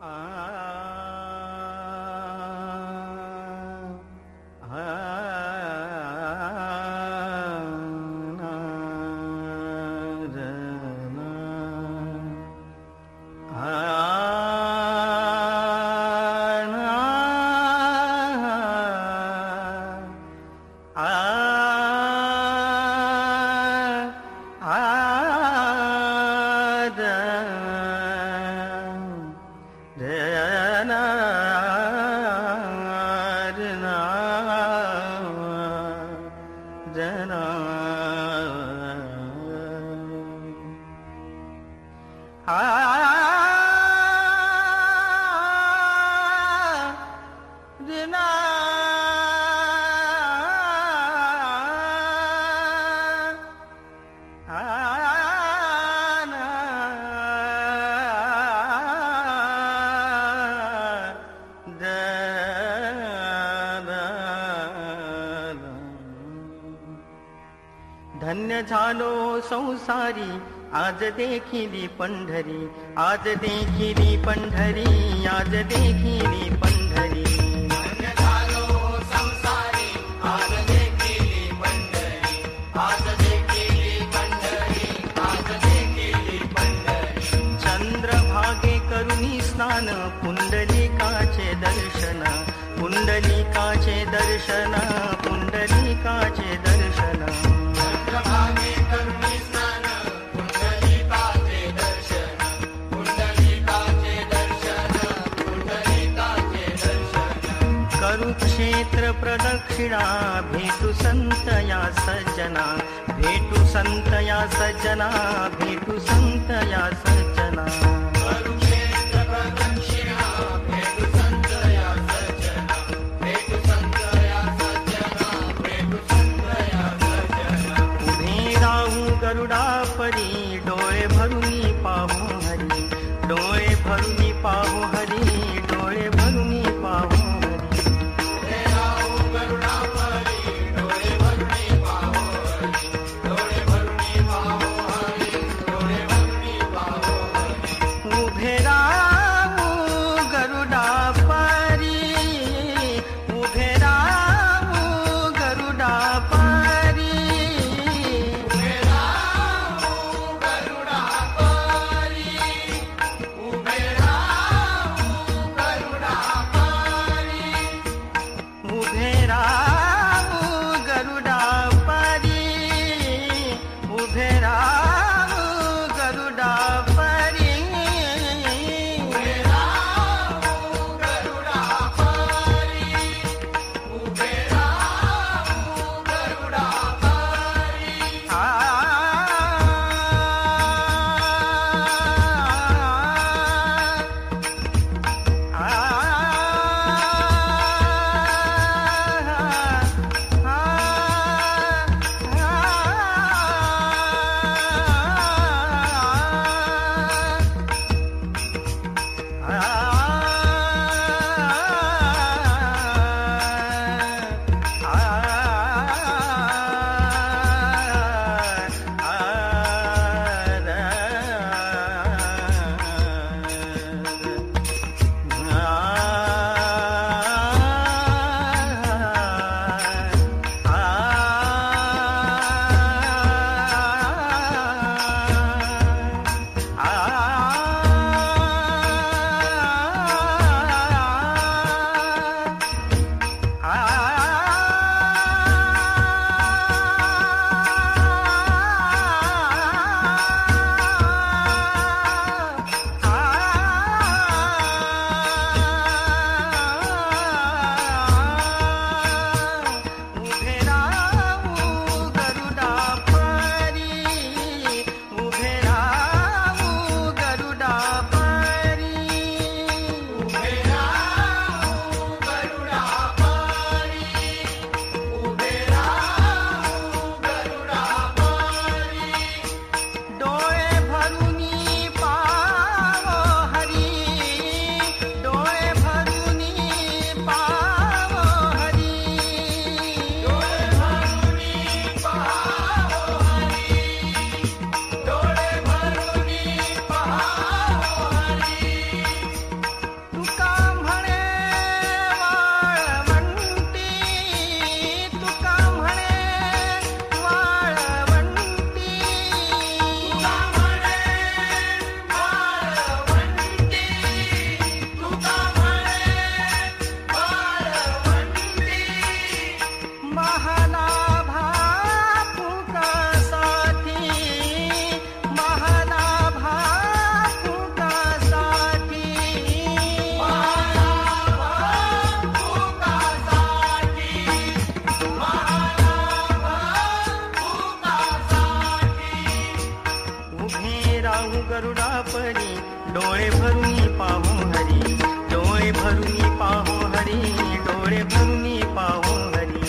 Ah. धन्य झालो संसारी. आज देखिली पंढरी आज देखिली पंढरी आज देखिली पंढरी. चंद्रभागे करुणी स्नान पुंडलिकाचे दर्शन पुंडलिकाचे दर्शन पुंडलिकाचे क्षेत्रप्रदक्षिणा भेटुसन्तया सजना भेटुसन्तया सज्जना भेटुसन्तया सजना पाहू गरुडा परी डोळे भरून पाहू हरी. डोरे भरुनी पाहू हरी. डोरे भरुनी पाहू हरी.